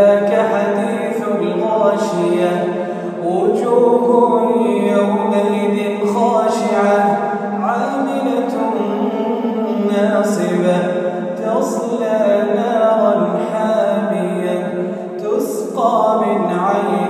ذاك حديث الغاشية وجوه يومئذ خاشعة عاملة ناصبة تصلى نارا حامية تسقى من عين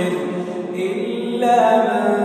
يضلل إلا من